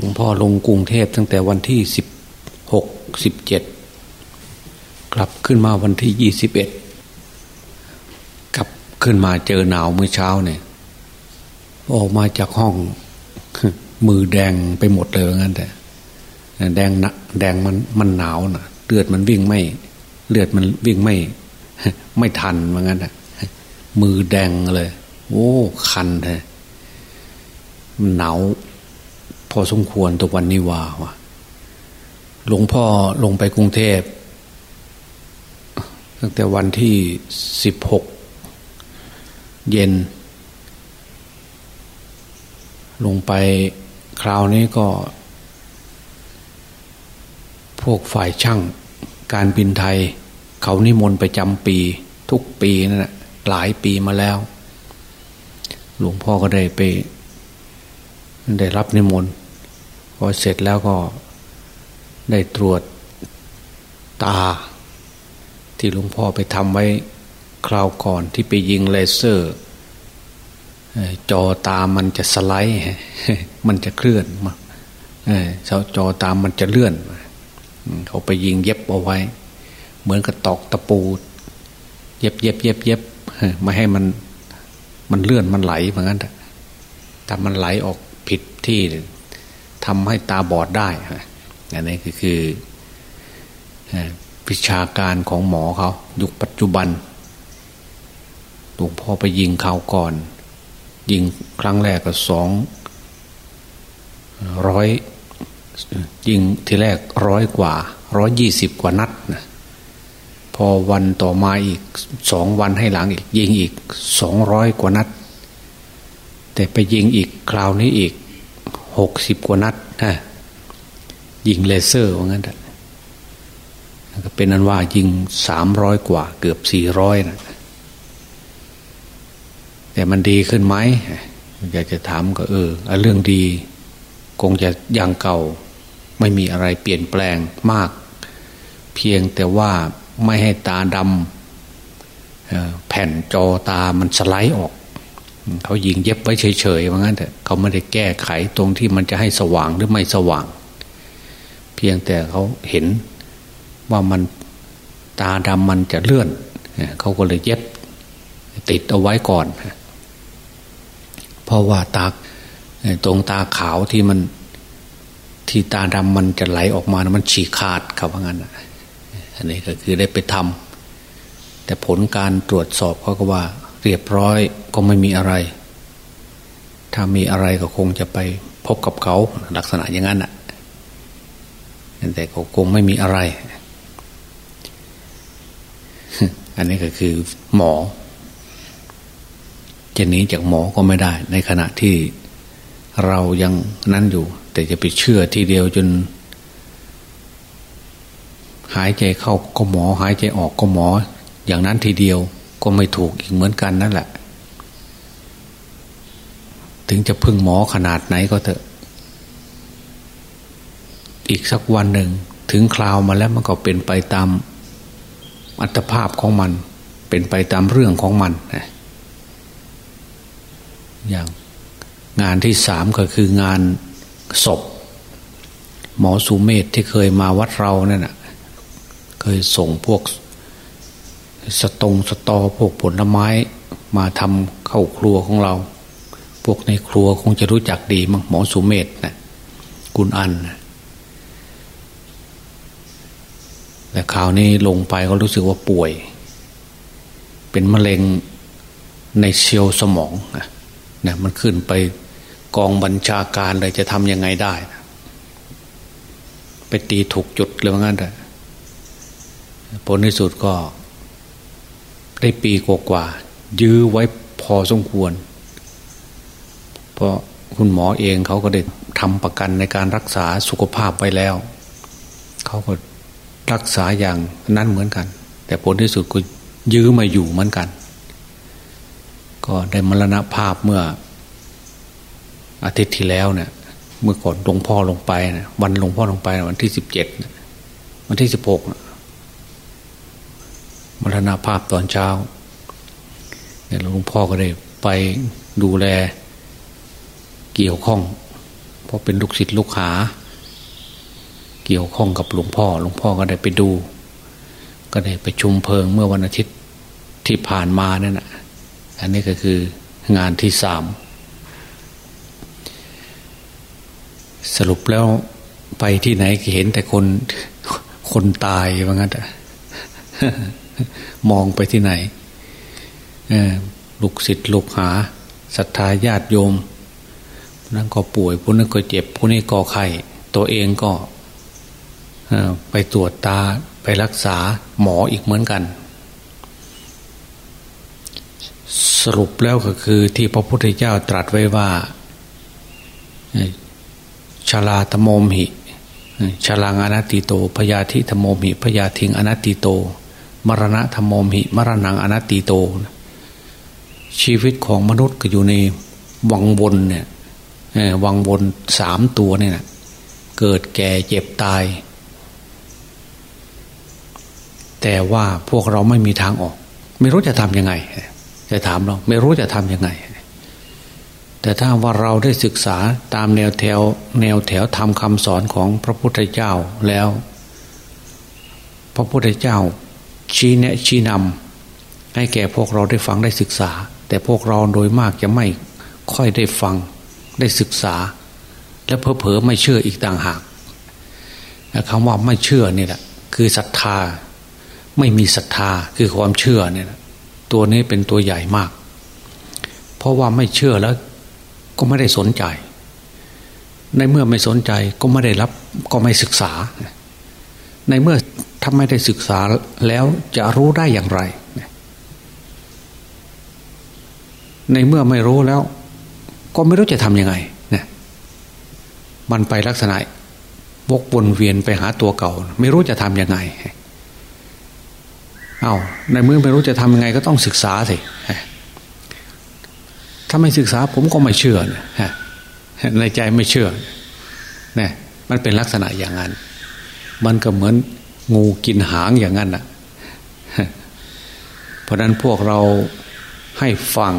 หลวงพ่อลงกรุงเทพตั้งแต่วันที่สิบหกสิบเจ็ดกลับขึ้นมาวันที่ยี่สิบเอ็ดกลับขึ้นมาเจอหนาวเมื่อเช้าเนี่ยออกมาจากห้อง มือแดงไปหมดเลยงั้นแต่แดงนะแดงมันมันหนาวนะเลือดมันวิ่งไม่ เลือดมันวิ่งไม่ ไม่ทันเหมือนกันนะมือแดงเลย โอ้ คันเลยมันหนาว พอสมควรตัววันนี้ว่าวะหลวงพ่อลงไปกรุงเทพตั้งแต่วันที่สิบหกเย็น ลงไปคราวนี้ก็ พวกฝ่ายช่างการบินไทย เขานิมนต์ไปจำปี ทุกปีนั่นแหละหลายปีมาแล้ว หลวงพ่อก็ได้ไป ได้รับนิมนต์ พอเสร็จแล้วก็ได้ตรวจตา ที่หลวงพ่อไปทำไว้คราวก่อนที่ไปยิงเลเซอร์ จอตามันจะสไลด์ มันจะเคลื่อนมาจอตามมันจะเลื่อน เขาไปยิงเย็บเอาไว้ เหมือนกับตอกตะปู เย็บเย็บเย็บเย็บไม่ให้มันมันเลื่อนมันไหลเหมือนกันแต่มันไหลออกผิดที่ ทำให้ตาบอดได้อันนี้ก็คือวิชาการของหมอเขายุคปัจจุบันหลวงพ่อไปยิงเขาก่อน ยิงครั้งแรกก็สองร้อยยิงทีแรกร้อยกว่าร้อยยี่สิบกว่านัดนะพอวันต่อมาอีกสองวันให้หลังอีก ยิงอีกสองร้อยกว่านัด แต่ไปยิงอีกคราวนี้อีก หกสิบกว่านัดนะยิงเลเซอร์ว่างั้นก็เป็นนั้นว่ายิงสามร้อยกว่า เกือบสี่ร้อยนะแต่มันดีขึ้นไหมอยากจะถามก็เออเรื่องดี คงจะอย่างเก่า ไม่มีอะไรเปลี่ยนแปลงมาก เพียงแต่ว่าไม่ให้ตาดำแผ่นจอตามันสไลด์ออก เขายิงเย็บไว้เฉยๆว่างั้นแต่เขาไม่ได้แก้ไขตรงที่มันจะให้สว่างหรือไม่สว่าง เพียงแต่เขาเห็นว่ามันตาดำมันจะเลื่อนเขาก็เลยเย็บติดเอาไว้ก่อนเพราะว่าตาตรงตาขาวที่มันที่ตาดำมันจะไหลออกมา มันฉีกขาดครับว่างั้นอันนี้ก็คือได้ไปทำแต่ผลการตรวจสอบเขาก็ว่า เรียบร้อยก็ไม่มีอะไร ถ้ามีอะไรก็คงจะไปพบกับเขาลักษณะอย่างนั้นอะแต่ก็คงไม่มีอะไร อันนี้ก็คือหมอ จะหนีจากหมอก็ไม่ได้ ในขณะที่เรายังนั้นอยู่ แต่จะไปเชื่อทีเดียวจน หายใจเข้าก็หมอ หายใจออกก็หมอ อย่างนั้นทีเดียว ก็ไม่ถูกอีกเหมือนกันนั่นแหละ ถึงจะพึ่งหมอขนาดไหนก็เถอะ อีกสักวันหนึ่ง ถึงคราวมาแล้วมันก็เป็นไปตามอัตภาพของมัน เป็นไปตามเรื่องของมันอย่างงานที่สามก็คืองานศพ หมอสุเมธที่เคยมาวัดเราเนี่ยนะเคยส่งพวก สตงสตอพวกผลไม้มาทำเข้าครัวของเรา พวกในครัวคงจะรู้จักดีมั้งหมอสุเมธนะกุณอันนะแต่ข่าวนี้ลงไปก็รู้สึกว่าป่วย เป็นมะเร็งในเซลล์สมองนะมันขึ้นไปกองบัญชาการเลยจะทำยังไงได้ ไปตีถูกจุดเลยว่างั้นแต่ผลที่สุดก็ ได้ปีกว่าๆยื้อไว้พอสมควร เพราะคุณหมอเองเขาก็ได้ทำประกันในการรักษาสุขภาพไว้แล้ว เขาก็รักษาอย่างนั้นเหมือนกัน แต่ผลที่สุดก็ยื้อมาอยู่เหมือนกัน ก็ได้มรณภาพเมื่อ อาทิตย์ที่แล้วเนี่ยเมื่อก่อนหลวงพ่อลงไปนะวันหลวงพ่อลงไปวันที่สิบเจ็ดวันที่สิบหก มรณภาพตอนเช้าเนี่ยหลวงพ่อก็ได้ไปดูแลเกี่ยวข้อง เพราะเป็นลูกศิษย์ลูกหา เกี่ยวข้องกับหลวงพ่อ หลวงพ่อก็ได้ไปดู ก็ได้ไปชุมเพลิงเมื่อวันอาทิตย์ที่ผ่านมาเนั่ยนะอันนี้ก็คืองานที่สามสรุปแล้วไปที่ไหนก็เห็นแต่คนคนตายว่างั้นแต่ มองไปที่ไหนลูกศิษย์ลูกหาศรัทธาญาติโยมนั้นก็ป่วยผู้นั้นก็เจ็บผู้นี้ก็ไข้ตัวเองก็ไปตรวจตาไปรักษาหมออีกเหมือนกัน สรุปแล้วก็คือที่พระพุทธเจ้าตรัสไว้ว่าชาลาตโมมหิชาลังอนัตติโตพยาธิธโมมหิพยาธิงอนัตติโต มรณะธโมมหิมรณังอนัตติโต ชีวิตของมนุษย์ก็อยู่ในวังวนเนี่ยวังวนสามตัวเนี่ยนะเกิดแก่เจ็บตาย แต่ว่าพวกเราไม่มีทางออก ไม่รู้จะทำยังไงจะถามเรา ไม่รู้จะทำยังไง แต่ถ้าว่าเราได้ศึกษาตามแนวแถว แนวแถวทำคำสอนของพระพุทธเจ้าแล้ว พระพุทธเจ้า ชี้แนะชี้นำให้แก่พวกเราได้ฟังได้ศึกษา แต่พวกเราโดยมากจะไม่ค่อยได้ฟังได้ศึกษา และเพอเพอไม่เชื่ออีกต่างหากคำว่าไม่เชื่อนี่แหละคือศรัทธา ไม่มีศรัทธาคือความเชื่อเนี่ยตัวนี้เป็นตัวใหญ่มาก เพราะว่าไม่เชื่อแล้วก็ไม่ได้สนใจ ในเมื่อไม่สนใจก็ไม่ได้รับก็ไม่ศึกษา ในเมื่อ ถ้าไม่ได้ศึกษาแล้วจะรู้ได้อย่างไร ในเมื่อไม่รู้แล้ว ก็ไม่รู้จะทำยังไงเนี่ยมันไปลักษณะวกวนเวียนไปหาตัวเก่า ไม่รู้จะทำยังไง เอา้าในเมื่อไม่รู้จะทำยังไง ก็ต้องศึกษาสิถ้าไม่ศึกษาผมก็ไม่เชื่อนะในใจไม่เชื่อเนี่ยมันเป็นลักษณะอย่างนั้น มันก็เหมือน งูกินหางอย่างนั้นอะ เพราะนั้นพวกเราให้ฟัง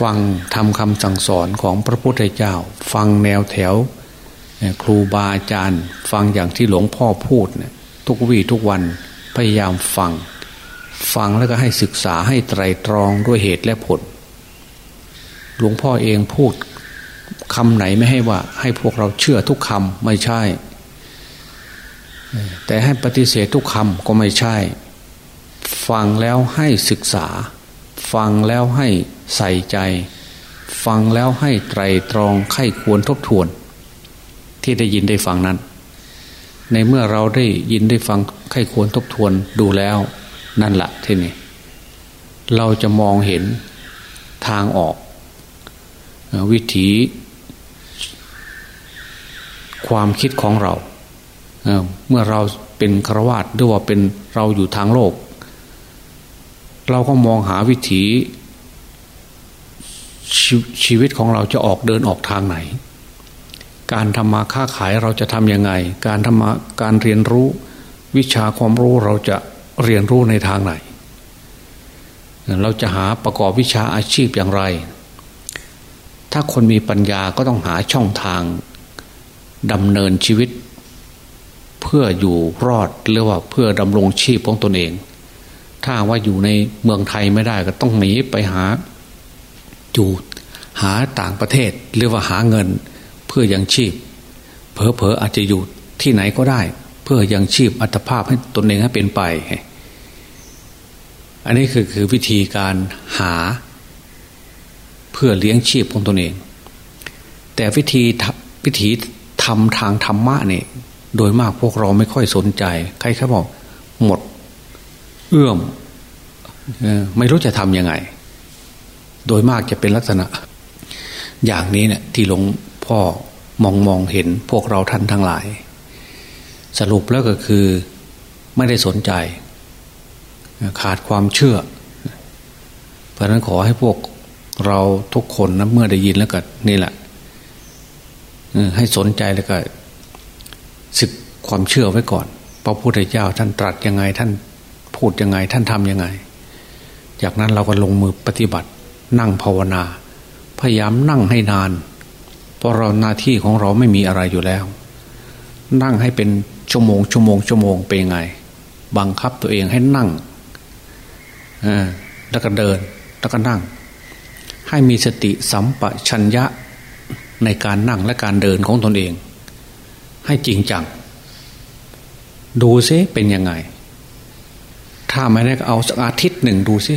ฟังทำคำสั่งสอนของพระพุทธเจ้า ฟังแนวแถว ครูบาอาจารย์ ฟังอย่างที่หลวงพ่อพูดเนี่ยทุกวี่ทุกวันพยายามฟัง ฟังแล้วก็ให้ศึกษาให้ไตรตรองด้วยเหตุและผล หลวงพ่อเองพูดคำไหนไม่ให้ว่า ให้พวกเราเชื่อทุกคำไม่ใช่ แต่ให้ปฏิเสธทุกคำก็ไม่ใช่ ฟังแล้วให้ศึกษา ฟังแล้วให้ใส่ใจ ฟังแล้วให้ไตรตรองไข้ควรทบทวน ที่ได้ยินได้ฟังนั้น ในเมื่อเราได้ยินได้ฟังไข้ควรทบทวนดูแล้วนั่นแหละที่นี่เราจะมองเห็นทางออก วิถี ความคิดของเรา เมื่อเราเป็นครวาตหรือว่าเป็นเราอยู่ทางโลก เราก็มองหาวิถีชชีวิตของเราจะออกเดินออกทางไหน การทำมาค้าขายเราจะทำยังไง การทำมาการเรียนรู้วิชาความรู้เราจะเรียนรู้ในทางไหน เราจะหาประกอบวิชาอาชีพอย่างไร ถ้าคนมีปัญญาก็ต้องหาช่องทางดำเนินชีวิต เพื่ออยู่รอดหรือว่าเพื่อดำรงชีพของตนเอง ถ้าว่าอยู่ในเมืองไทยไม่ได้ก็ต้องหนีไปหาอยู่หาต่างประเทศหรือว่าหาเงิน เพื่อยังชีพเผลอๆอาจจะอยู่ที่ไหนก็ได้ เพื่อยังชีพอัตภาพให้ตนเองให้เป็นไป อันนี้คือคือวิธีการหา เพื่อเลี้ยงชีพของตนเอง แต่วิธีวิธีทำทางธรรมะเนี่ย โดยมากพวกเราไม่ค่อยสนใจ ใครเขาบอก หมด เอื้อมไม่รู้จะทำยังไง โดยมากจะเป็นลักษณะ อย่างนี้เนี่ย ที่หลวงพ่อมองมองเห็นพวกเราท่านทั้งหลาย สรุปแล้วก็คือไม่ได้สนใจ ขาดความเชื่อ เพราะนั้นขอให้พวกเราทุกคนนะเมื่อได้ยินแล้วก็นี่แหละให้สนใจแล้วก็ ศึกความเชื่อไว้ก่อนพระพุทธเจ้าท่านตรัสยังไงท่านพูดยังไง ท่านทำยังไง จากนั้นเราก็ลงมือปฏิบัติ นั่งภาวนา พยายามนั่งให้นาน เพราะเราหน้าที่ของเราไม่มีอะไรอยู่แล้ว นั่งให้เป็นชั่วโมงชั่วโมงชั่วโมงเป็นไง บังคับตัวเองให้นั่งแล้วก็เดินแล้วก็นั่ง ให้มีสติสัมปชัญญะในการนั่งและการเดินของตนเอง ให้จริงจัง ดูซิเป็นยังไง ถ้าไม่ได้ก็เอาสักอาทิตย์หนึ่งดูซิ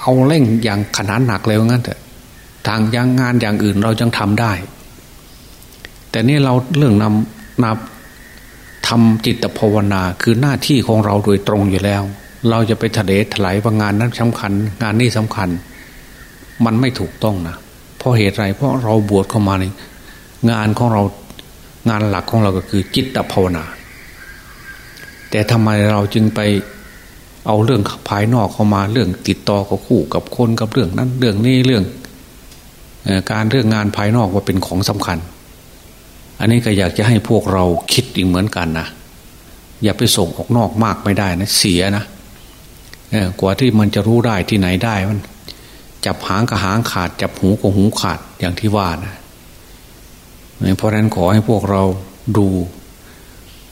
เอาเร่งอย่างขนาดหนักเลยว่างั้นเถอะทางยังงานอย่างอื่นเรายังทำได้ แต่นี่เราเรื่องนำนำทำจิตภาวนาคือหน้าที่ของเราโดยตรงอยู่แล้ว เราจะไปทะเลถลายว่างานนั้นสำคัญ งานนี้สำคัญ มันไม่ถูกต้องนะเพราะเหตุไรเพราะเราบวชเข้ามาในงานของเรา งานหลักของเราก็คือจิตภาวนา แต่ทำไมเราจึงไปเอาเรื่องภายนอกเข้ามาเรื่องติดต่อกับคู่กับคนกับเรื่องนั้นเรื่องนี้เรื่องการเรื่องงานภายนอกว่าเป็นของสำคัญ อันนี้ก็อยากจะให้พวกเราคิดอีกเหมือนกันนะอย่าไปส่งออกนอกมากไม่ได้นะเสียนะกว่าที่มันจะรู้ได้ที่ไหนได้มัน จับหางกับหางขาด จับหูกับหูขาดอย่างที่ว่านะ เพราะนั้นขอให้พวกเราดู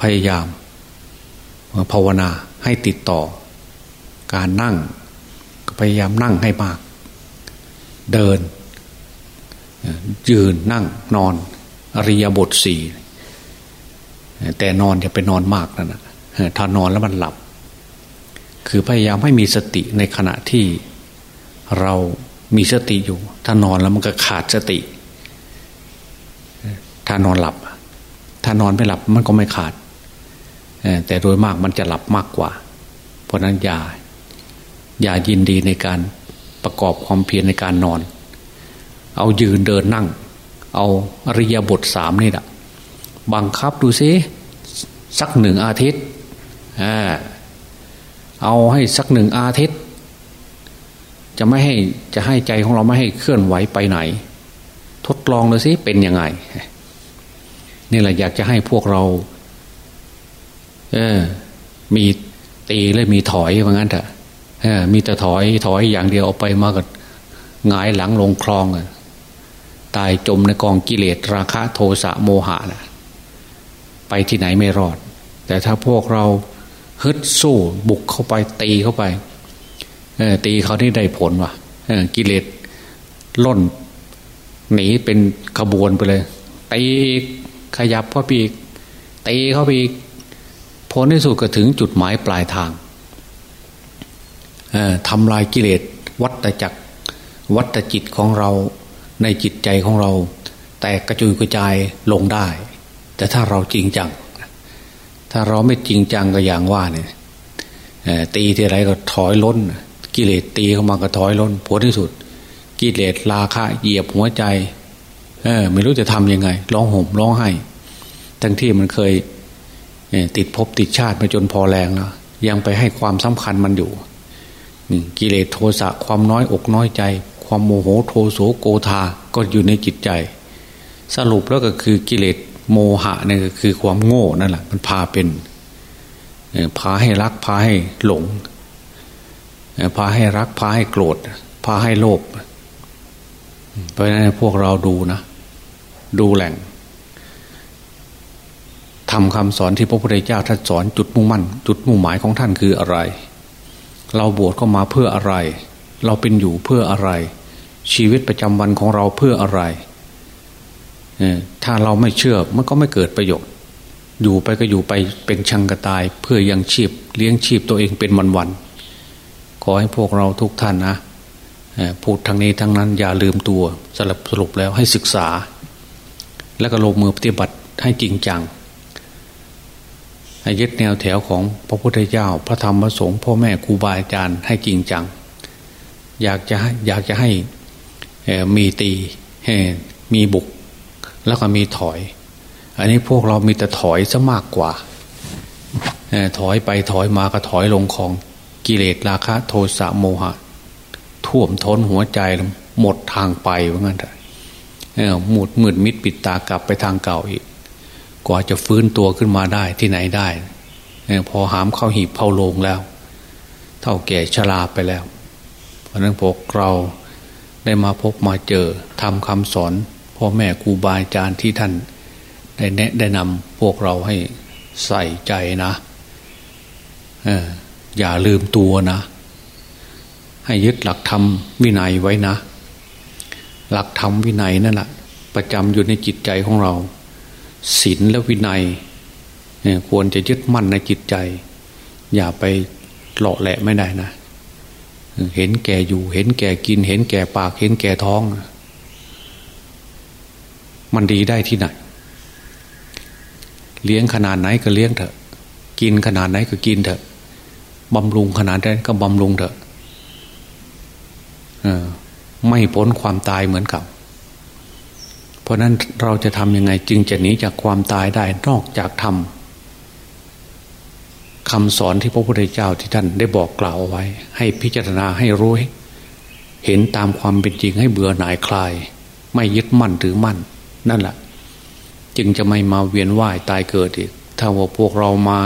พยายามภาวนาให้ติดต่อ การนั่งพยายามนั่งให้มาก เดิน ยืนนั่งนอน อริยบทสี่แต่นอนอย่าไปนอนมากนะนะถ้านอนแล้วมันหลับ คือพยายามให้มีสติในขณะที่เรามีสติอยู่ ถ้านอนแล้วมันก็ขาดสติ ถ้านอนหลับ ถ้านอนไม่หลับมันก็ไม่ขาด แต่โดยมากมันจะหลับมากกว่า เพราะนั้นอย่าอย่ายินดีในการประกอบความเพียรในการนอน เอายืนเดินนั่ง เอาอริยบทสามนี่แหละบังคับดูซิสักหนึ่งอาทิตย์เอาให้สักหนึ่งอาทิตย์ จะไม่ให้จะให้ใจของเราไม่ให้เคลื่อนไหวไปไหน ทดลองดูสิเป็นยังไง นี่แหละอยากจะให้พวกเรา เออ มีตีและมีถอยว่างั้นเถอะเออมีแต่ถอยถอยอย่างเดียวเอาไปมาก็หงายหลังลงคลองตายจมในกองกิเลสราคะโทสะโมหะนะไปที่ไหนไม่รอด แต่ถ้าพวกเราฮึดสู้บุกเข้าไปตีเข้าไปตีเขาที่ได้ผลว่ะกิเลสล่น หนีเป็นขบวนไปเลยตี ขยับเข้าไปอีกตีเข้าไปอีกผลที่สุดก็ถึงจุดหมายปลายทางทำลายกิเลสวัตจักร วัตจิตของเราในจิตใจของเรา แตกกระจุยกระจายลงได้ แต่ถ้าเราจริงจัง ถ้าเราไม่จริงจังก็อย่างว่าเนี่ยตีที่ไรก็ถอยล้น กิเลสตีเข้ามากระถอยล้นผลที่สุด กิเลสราคะเหยียบหัวใจ เออไม่รู้จะทำยังไง ร้องห่มร้องไห้ ทั้งที่มันเคยติดภพติดชาติมาจนพอแรงแล้ว ยังไปให้ความสำคัญมันอยู่กิเลสโทสะความน้อยอกน้อยใจ ความโมโหโทโสโกธาก็อยู่ในจิตใจ สรุปแล้วก็คือกิเลสโมหะนี่ก็คือความโง่นั่นแหละมันพาเป็นพาให้รักพาให้หลงพาให้รักพาให้โกรธพาให้โลภเพราะฉะนั้นพวกเราดูนะ ดูแหล่งทำคำสอนที่พระพุทธเจ้าท่านสอนจุดมุ่งมั่น จุดมุ่งหมายของท่านคืออะไร เราบวชเข้ามาเพื่ออะไร เราเป็นอยู่เพื่ออะไร ชีวิตประจำวันของเราเพื่ออะไรถ้าเราไม่เชื่อมันก็ไม่เกิดประโยชน์ อยู่ไปก็อยู่ไปเป็นชังกระตาย เพื่อยังชีพ เลี้ยงชีพตัวเองเป็นวันวันขอให้พวกเราทุกท่านนะพูดทางนี้ทั้งนั้นอย่าลืมตัวสรุปสรุปแล้วให้ศึกษา แล้วก็ลงมือปฏิบัติให้จริงจังให้ยึดแนวแถวของพระพุทธเจ้า พระธรรมพระสงฆ์พ่อแม่ครูบาอาจารย์ให้จริงจัง อยากจะอยากจะให้มีตีมีบุก แล้วก็มีถอย อันนี้พวกเรามีแต่ถอยซะมากกว่าถอยไปถอยมาก็ถอยลงคลองกิเลสราคะ โทสะโมหะ ท่วมท้นหัวใจหมดทางไปว่างั้นเถอะ หมุดมืดมิดปิดตากลับไปทางเก่าอีก กว่าจะฟื้นตัวขึ้นมาได้ที่ไหนได้พอหามเข้าหีบเผาลงแล้ว เท่าแก่ชราไปแล้ว เพราะนั้นพวกเราได้มาพบมาเจอทำคำสอนพพ่อแม่ครูบาอาจารย์ที่ท่านได้แนะได้นำพวกเราให้ใส่ใจนะอย่าลืมตัวนะ ให้ยึดหลักธรรมวินัยไว้นะ หลักธรรมวินัยนั่นแหละประจำอยู่ในจิตใจของเราศีลและวินัยควรจะยึดมั่นในจิตใจ อย่าไปหล่อแหละไม่ได้นะ เห็นแก่อยู่เห็นแก่กิน เห็นแก่ปากเห็นแก่ท้อง มันดีได้ที่ไหน เลี้ยงขนาดไหนก็เลี้ยงเถอะ กินขนาดไหนก็กินเถอะบำรุงขนาดไหนก็บำรุงเถอะ ไม่พ้นความตายเหมือนกับ เพราะนั้นเราจะทำยังไงจึงจะหนีจากความตายได้นอกจากทำคำสอนที่พระพุทธเจ้าที่ท่านได้บอกกล่าวเอาไว้ ให้พิจารณาให้รู้เห็นตามความเป็นจริงให้เบื่อหน่ายคลาย ไม่ยึดมั่นถือมั่น นั่นแหละจึงจะไม่มาเวียนว่ายตายเกิดอีก ถ้าว่าพวกเรามา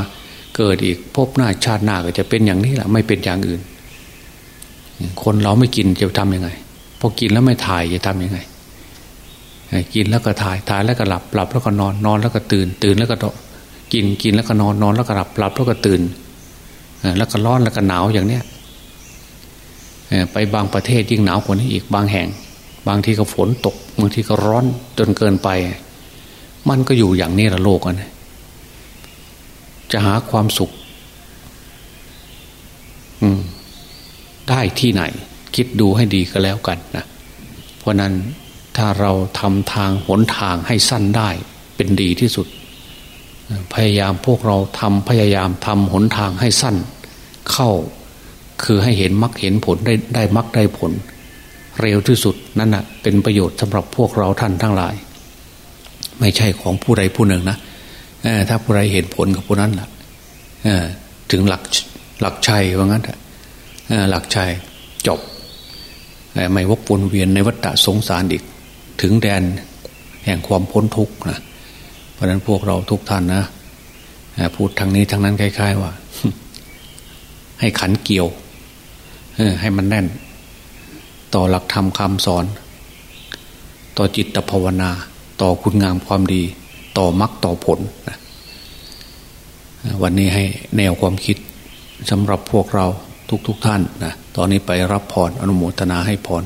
เกิดอีกพบหน้าชาติหน้าก็จะเป็นอย่างนี้แหละไม่เป็นอย่างอื่น คนเราไม่กินจะทำยังไง อกินแล้วไม่ถ่ายจะทํำยังไงกินแล้วก็ถ่ายถ่ายแล้วก็หลับหลับแล้วก็นอนนอนแล้วก็ตื่น ตื่นแล้วก็กินกินแล้วก็นอนนอนแล้วก็หลับหลับแล้วก็ตื่นแล้วก็ร้อนแล้วก็หนาวอย่างเนี้ยไปบางประเทศยิ่งหนาวกว่านี้อีกบางแห่ง บางที่ก็ฝนตกบางที่ก็ร้อนจนเกินไป มันก็อยู่อย่างนี้ละโลกอันนี้จะหาความสุขได้ที่ไหน คิดดูให้ดีก็แล้วกันนะเพราะนั้นถ้าเราทำทางหนทางให้สั้นได้เป็นดีที่สุด พยายามพวกเราทำพยายามทำหนทางให้สั้น เข้าคือให้เห็นมรรคเห็นผลได้ได้มรรคได้ผล เร็วที่สุดนั่นนะเป็นประโยชน์สำหรับพวกเราท่านทั้งหลาย ไม่ใช่ของผู้ใดผู้หนึ่งนะถ้าผู้ใดเห็นผลกับผู้นั้นแหละถึงหลักหลักชัยว่างั้นหลักชัยจบ ไม่วกวนเวียนในวัฏสงสารอีก ถึงแดนแห่งความพ้นทุกข์นะเพราะนั้นพวกเราทุกท่านนะพูดทางนี้ทางนั้นคล้ายๆว่า ให้ขันเกี่ยวให้มันแน่น ต่อหลักธรรมคำสอน ต่อจิตภาวนา ต่อคุณงามความดี ต่อมรรคต่อผลนะวันนี้ให้แนวความคิดสำหรับพวกเราทุกๆทท่านนะ ตอนนี้ไปรับพรออนุโมทนาให้พร